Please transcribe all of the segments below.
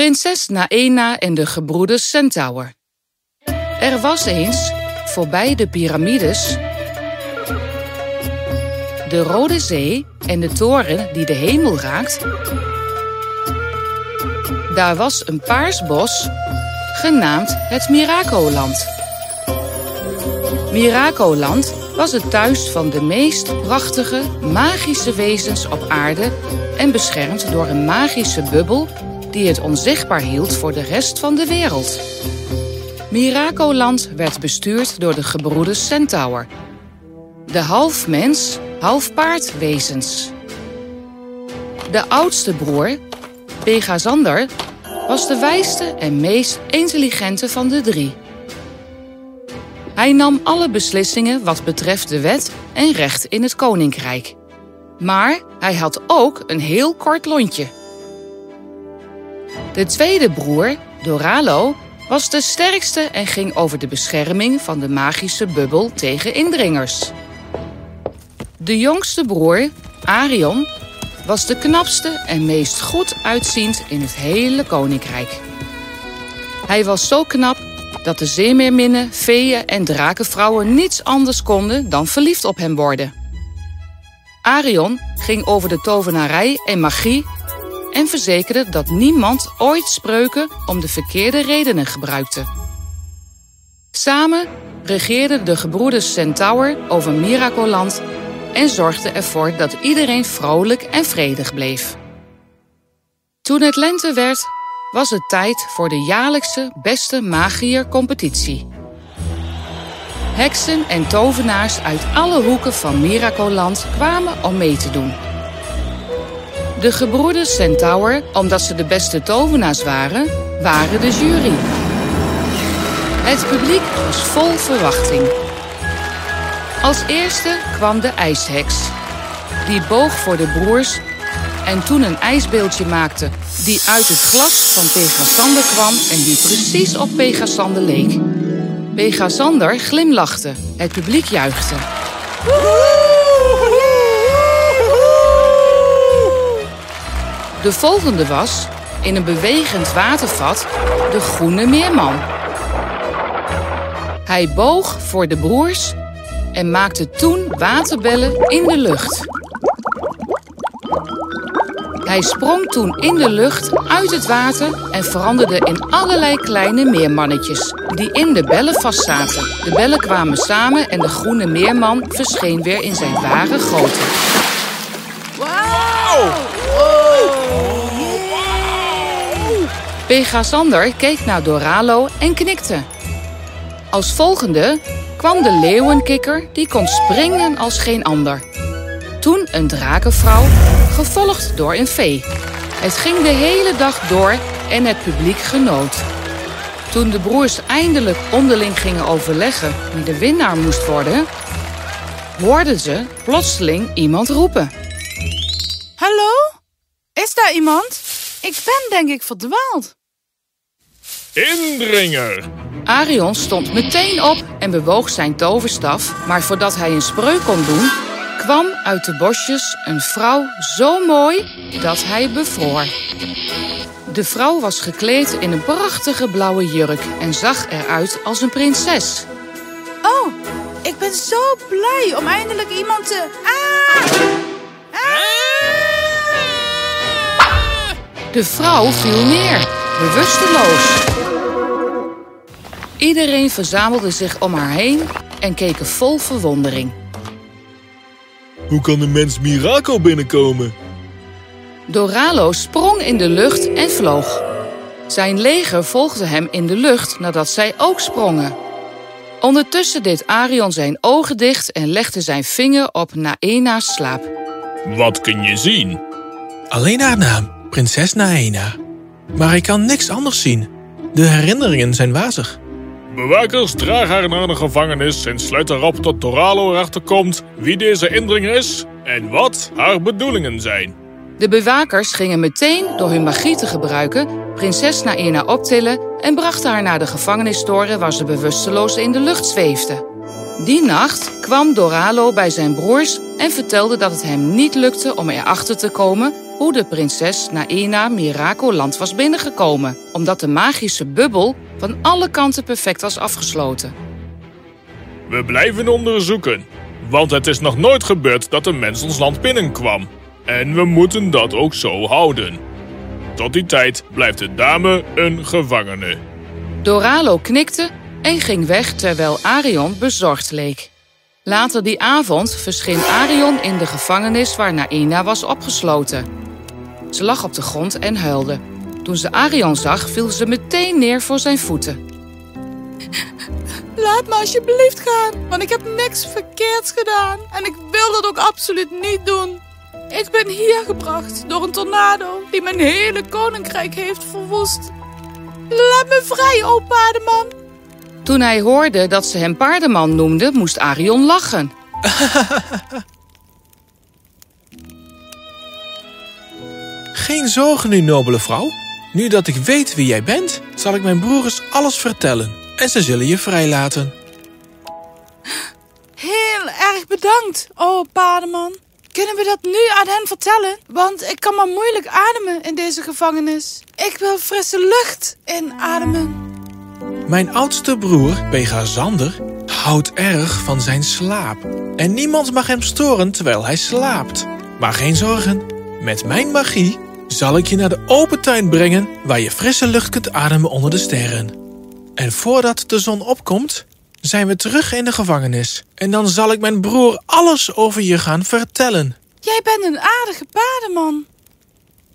Prinses Naena en de gebroeders Centaur. Er was eens, voorbij de piramides, de Rode Zee en de toren die de hemel raakt. Daar was een paars bos, genaamd het Miracoland. Miracoland was het thuis van de meest prachtige, magische wezens op aarde en beschermd door een magische bubbel die het onzichtbaar hield voor de rest van de wereld. Miracoland werd bestuurd door de gebroeders Centaur, de half mens, half paardwezens. De oudste broer, Pegasander, was de wijste en meest intelligente van de drie. Hij nam alle beslissingen wat betreft de wet en recht in het koninkrijk. Maar hij had ook een heel kort lontje. De tweede broer, Doralo, was de sterkste en ging over de bescherming van de magische bubbel tegen indringers. De jongste broer, Arion, was de knapste en meest goed uitziend in het hele koninkrijk. Hij was zo knap dat de zeemeerminnen, feeën en drakenvrouwen niets anders konden dan verliefd op hem worden. Arion ging over de tovenarij en magie en verzekerde dat niemand ooit spreuken om de verkeerde redenen gebruikte. Samen regeerden de gebroeders Centaur over Miracoland en zorgden ervoor dat iedereen vrolijk en vredig bleef. Toen het lente werd, was het tijd voor de jaarlijkse beste magiercompetitie. Heksen en tovenaars uit alle hoeken van Miracoland kwamen om mee te doen. De gebroeders Centaur, omdat ze de beste tovenaars waren, waren de jury. Het publiek was vol verwachting. Als eerste kwam de ijsheks. Die boog voor de broers en toen een ijsbeeldje maakte die uit het glas van Pegasander kwam en die precies op Pegasander leek. Pegasander glimlachte, het publiek juichte. De volgende was, in een bewegend watervat, de groene meerman. Hij boog voor de broers en maakte toen waterbellen in de lucht. Hij sprong toen in de lucht uit het water en veranderde in allerlei kleine meermannetjes die in de bellen vastzaten. De bellen kwamen samen en de groene meerman verscheen weer in zijn ware grootte. Pegasander keek naar Doralo en knikte. Als volgende kwam de leeuwenkikker die kon springen als geen ander. Toen een drakenvrouw, gevolgd door een vee. Het ging de hele dag door en het publiek genoot. Toen de broers eindelijk onderling gingen overleggen wie de winnaar moest worden, hoorden ze plotseling iemand roepen. Hallo? Is daar iemand? Ik ben denk ik verdwaald. Indringer! Arion stond meteen op en bewoog zijn toverstaf, maar voordat hij een spreuk kon doen, kwam uit de bosjes een vrouw zo mooi dat hij bevroor. De vrouw was gekleed in een prachtige blauwe jurk en zag eruit als een prinses. Oh, ik ben zo blij om eindelijk iemand te... Ah! De vrouw viel neer, bewusteloos. Iedereen verzamelde zich om haar heen en keken vol verwondering. Hoe kan een mens Miraco binnenkomen? Doralo sprong in de lucht en vloog. Zijn leger volgde hem in de lucht nadat zij ook sprongen. Ondertussen deed Arion zijn ogen dicht en legde zijn vinger op Naena's slaap. Wat kun je zien? Alleen haar naam, prinses Naena. Maar ik kan niks anders zien. De herinneringen zijn wazig. Bewakers, draag haar naar de gevangenis en sluit erop tot Doralo erachter komt wie deze indringer is en wat haar bedoelingen zijn. De bewakers gingen meteen door hun magie te gebruiken prinses Naena optillen en brachten haar naar de gevangenistoren waar ze bewusteloos in de lucht zweefde. Die nacht kwam Doralo bij zijn broers en vertelde dat het hem niet lukte om erachter te komen hoe de prinses Naena Miracoland was binnengekomen, omdat de magische bubbel van alle kanten perfect was afgesloten. We blijven onderzoeken, want het is nog nooit gebeurd dat een mens ons land binnenkwam. En we moeten dat ook zo houden. Tot die tijd blijft de dame een gevangene. Doralo knikte en ging weg terwijl Arion bezorgd leek. Later die avond verscheen Arion in de gevangenis waar Naina was opgesloten. Ze lag op de grond en huilde. Toen ze Arion zag, viel ze meteen neer voor zijn voeten. Laat me alsjeblieft gaan, want ik heb niks verkeerds gedaan. En ik wil dat ook absoluut niet doen. Ik ben hier gebracht door een tornado die mijn hele koninkrijk heeft verwoest. Laat me vrij, o paardenman. Toen hij hoorde dat ze hem paardenman noemde, moest Arion lachen. Geen zorgen nu, nobele vrouw. Nu dat ik weet wie jij bent, zal ik mijn broers alles vertellen. En ze zullen je vrijlaten. Heel erg bedankt, o paardenman. Kunnen we dat nu aan hen vertellen? Want ik kan maar moeilijk ademen in deze gevangenis. Ik wil frisse lucht inademen. Mijn oudste broer, Pegasander, houdt erg van zijn slaap. En niemand mag hem storen terwijl hij slaapt. Maar geen zorgen, met mijn magie zal ik je naar de open tuin brengen... waar je frisse lucht kunt ademen onder de sterren. En voordat de zon opkomt, zijn we terug in de gevangenis. En dan zal ik mijn broer alles over je gaan vertellen. Jij bent een aardige paardenman.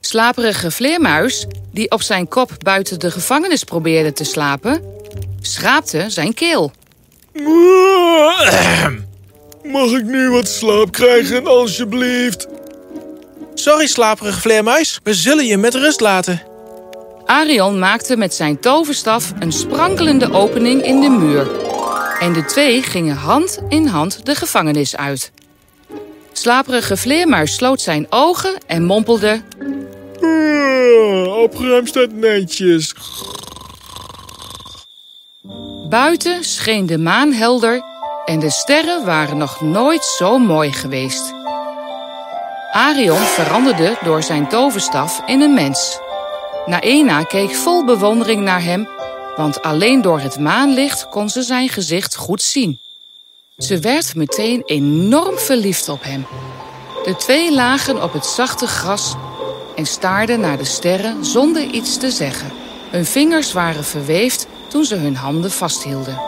Slaperige vleermuis, die op zijn kop buiten de gevangenis probeerde te slapen, schraapte zijn keel. Mag ik nu wat slaap krijgen, alsjeblieft? Sorry, slaperige vleermuis. We zullen je met rust laten. Arion maakte met zijn toverstaf een sprankelende opening in de muur. En de twee gingen hand in hand de gevangenis uit. Slaperige vleermuis sloot zijn ogen en mompelde... Uh, opgeruimd staat netjes. Buiten scheen de maan helder en de sterren waren nog nooit zo mooi geweest. Arion veranderde door zijn toverstaf in een mens. Naena keek vol bewondering naar hem, want alleen door het maanlicht kon ze zijn gezicht goed zien. Ze werd meteen enorm verliefd op hem. De twee lagen op het zachte gras en staarden naar de sterren zonder iets te zeggen. Hun vingers waren verweefd toen ze hun handen vasthielden.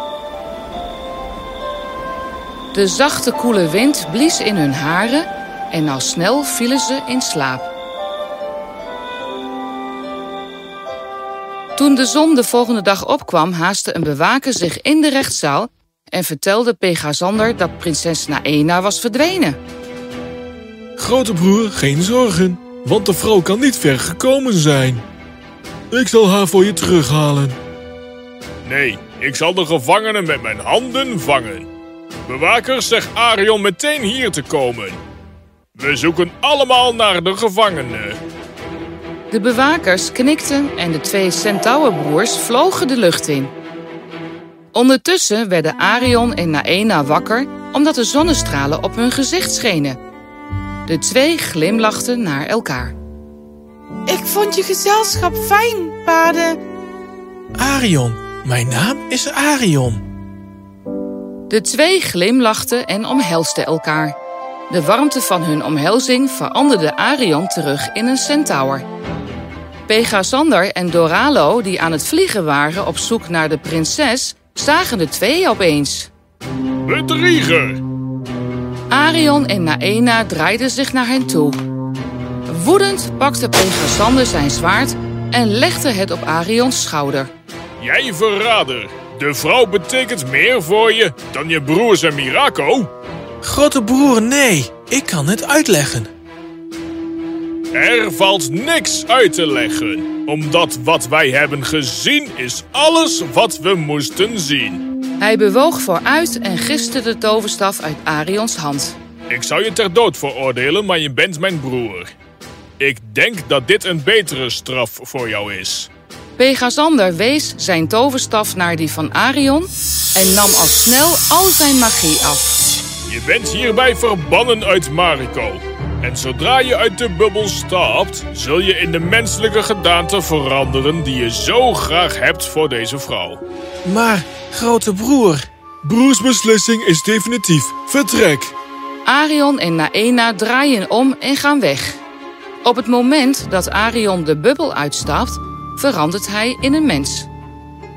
De zachte koele wind blies in hun haren en al snel vielen ze in slaap. Toen de zon de volgende dag opkwam, haastte een bewaker zich in de rechtszaal en vertelde Pegasander dat prinses Naena was verdwenen. Grote broer, geen zorgen, want de vrouw kan niet ver gekomen zijn. Ik zal haar voor je terughalen. Nee, ik zal de gevangene met mijn handen vangen. Bewakers, zeg Arion meteen hier te komen. We zoeken allemaal naar de gevangene. De bewakers knikten en de twee Centaurbroers vlogen de lucht in. Ondertussen werden Arion en Naena wakker omdat de zonnestralen op hun gezicht schenen. De twee glimlachten naar elkaar. Ik vond je gezelschap fijn, paarden. Arion, mijn naam is Arion. De twee glimlachten en omhelsden elkaar. De warmte van hun omhelzing veranderde Arion terug in een centaur. Pegasander en Doralo, die aan het vliegen waren op zoek naar de prinses, zagen de twee opeens. Bedrieger! Arion en Naena draaiden zich naar hen toe. Woedend pakte Pegasander zijn zwaard en legde het op Arions schouder. Jij verrader! De vrouw betekent meer voor je dan je broers en Miraco. Grote broer, nee. Ik kan het uitleggen. Er valt niks uit te leggen, omdat wat wij hebben gezien is alles wat we moesten zien. Hij bewoog vooruit en giste de toverstaf uit Arions hand. Ik zou je ter dood veroordelen, maar je bent mijn broer. Ik denk dat dit een betere straf voor jou is. Pegasander wees zijn toverstaf naar die van Arion en nam al snel al zijn magie af. Je bent hierbij verbannen uit Mariko. En zodra je uit de bubbel stapt, zul je in de menselijke gedaante veranderen die je zo graag hebt voor deze vrouw. Maar, grote broer, Broers beslissing is definitief. Vertrek. Arion en Naena draaien om en gaan weg. Op het moment dat Arion de bubbel uitstapt, verandert hij in een mens.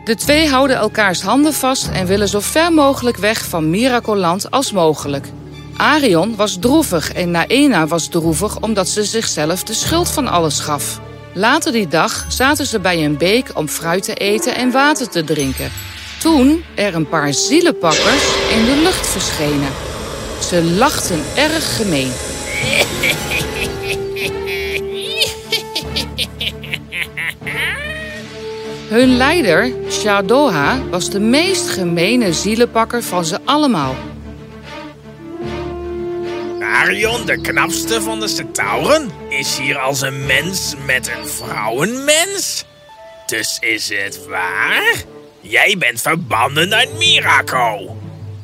De twee houden elkaars handen vast en willen zo ver mogelijk weg van Miracoland als mogelijk. Arion was droevig en Naena was droevig omdat ze zichzelf de schuld van alles gaf. Later die dag zaten ze bij een beek om fruit te eten en water te drinken. Toen er een paar zielenpakkers in de lucht verschenen. Ze lachten erg gemeen. Hun leider, Shadoha, was de meest gemene zielenpakker van ze allemaal. Arion, de knapste van de centauren, is hier als een mens met een vrouwenmens? Dus is het waar? Jij bent verbannen uit Miraco.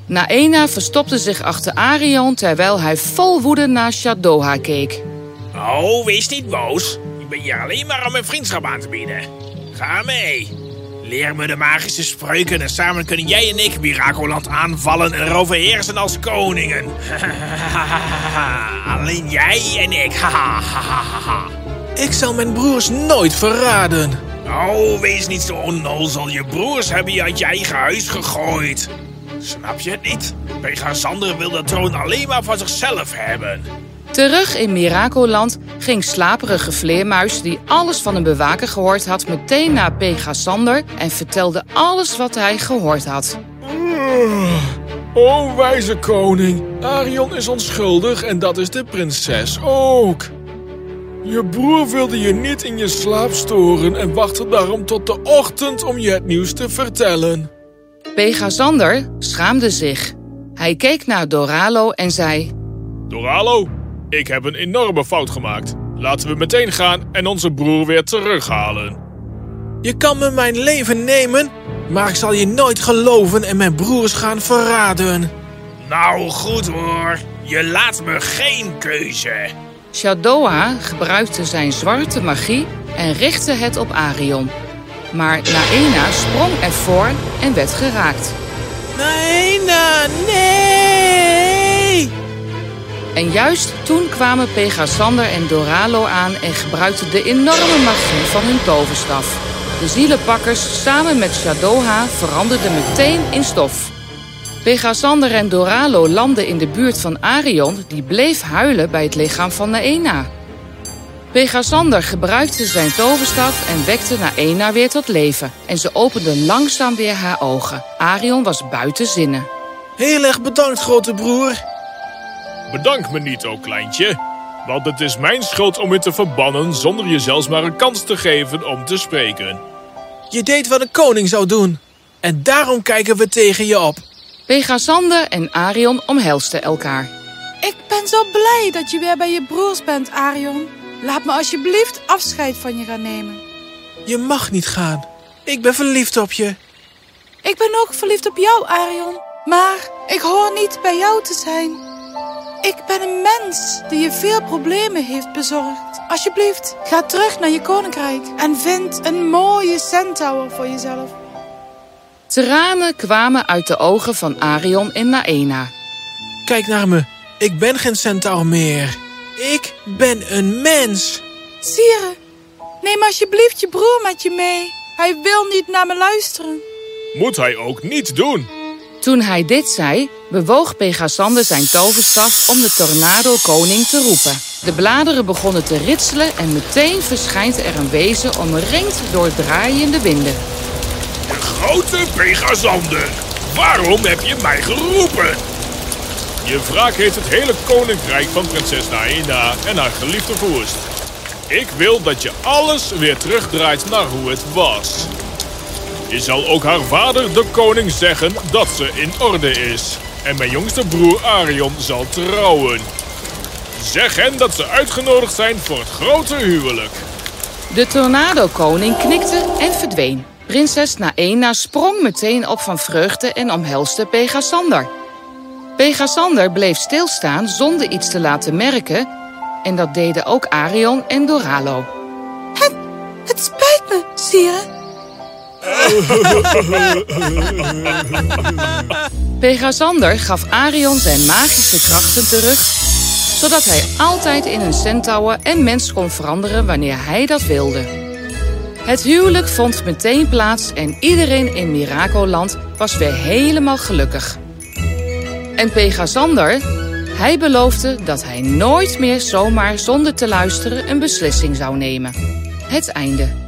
Naena verstopte zich achter Arion terwijl hij vol woede naar Shadoha keek. Oh, wees niet boos. Ik ben hier alleen maar om mijn vriendschap aan te bieden. Ga mee. Leer me de magische spreuken en samen kunnen jij en ik Miracoland aanvallen en erover heersen als koningen. alleen jij en ik. ik zal mijn broers nooit verraden. Oh, wees niet zo onnozel. Je broers hebben je uit je eigen huis gegooid. Snap je het niet? Pegasander wil de troon alleen maar van zichzelf hebben. Terug in Miracoland ging slaperige Vleermuis, die alles van een bewaker gehoord had, meteen naar Pegasander en vertelde alles wat hij gehoord had. Oh, wijze koning, Arion is onschuldig en dat is de prinses ook. Je broer wilde je niet in je slaap storen en wachtte daarom tot de ochtend om je het nieuws te vertellen. Pegasander schaamde zich. Hij keek naar Doralo en zei... Doralo, ik heb een enorme fout gemaakt. Laten we meteen gaan en onze broer weer terughalen. Je kan me mijn leven nemen, maar ik zal je nooit geloven en mijn broers gaan verraden. Nou goed hoor, je laat me geen keuze. Shadoa gebruikte zijn zwarte magie en richtte het op Arion. Maar Naena sprong ervoor en werd geraakt. Naena, nee! En juist toen kwamen Pegasander en Doralo aan en gebruikten de enorme magie van hun toverstaf. De zielenpakkers samen met Shadoha veranderden meteen in stof. Pegasander en Doralo landden in de buurt van Arion, die bleef huilen bij het lichaam van Naena. Pegasander gebruikte zijn toverstaf en wekte Naena weer tot leven. En ze opende langzaam weer haar ogen. Arion was buiten zinnen. Heel erg bedankt, grote broer. Bedank me niet, ook kleintje. Want het is mijn schuld om je te verbannen zonder je zelfs maar een kans te geven om te spreken. Je deed wat een koning zou doen. En daarom kijken we tegen je op. Pegasander en Arion omhelsten elkaar. Ik ben zo blij dat je weer bij je broers bent, Arion. Laat me alsjeblieft afscheid van je gaan nemen. Je mag niet gaan. Ik ben verliefd op je. Ik ben ook verliefd op jou, Arion. Maar ik hoor niet bij jou te zijn. Ik ben een mens die je veel problemen heeft bezorgd. Alsjeblieft, ga terug naar je koninkrijk en vind een mooie centaur voor jezelf. Tranen kwamen uit de ogen van Arion en Naena. Kijk naar me. Ik ben geen centaur meer. Ik ben een mens. Sire, neem alsjeblieft je broer met je mee. Hij wil niet naar me luisteren. Moet hij ook niet doen. Toen hij dit zei, bewoog Pegasander zijn toverstaf om de tornado-koning te roepen. De bladeren begonnen te ritselen en meteen verschijnt er een wezen omringd door draaiende winden. De grote Pegasander. Waarom heb je mij geroepen? Je wraak heeft het hele koninkrijk van prinses Naena en haar geliefde vorst. Ik wil dat je alles weer terugdraait naar hoe het was. Je zal ook haar vader, de koning, zeggen dat ze in orde is. En mijn jongste broer Arion zal trouwen. Zeg hen dat ze uitgenodigd zijn voor het grote huwelijk. De tornado-koning knikte en verdween. Prinses Naena sprong meteen op van vreugde en omhelste Pegasander. Pegasander bleef stilstaan zonder iets te laten merken En dat deden ook Arion en Doralo. Het, het spijt me, sire. Pegasander gaf Arion zijn magische krachten terug, zodat hij altijd in een centaur en mens kon veranderen wanneer hij dat wilde. Het huwelijk vond meteen plaats en iedereen in Miracoland was weer helemaal gelukkig. En Pegasander, hij beloofde dat hij nooit meer zomaar zonder te luisteren een beslissing zou nemen. Het einde.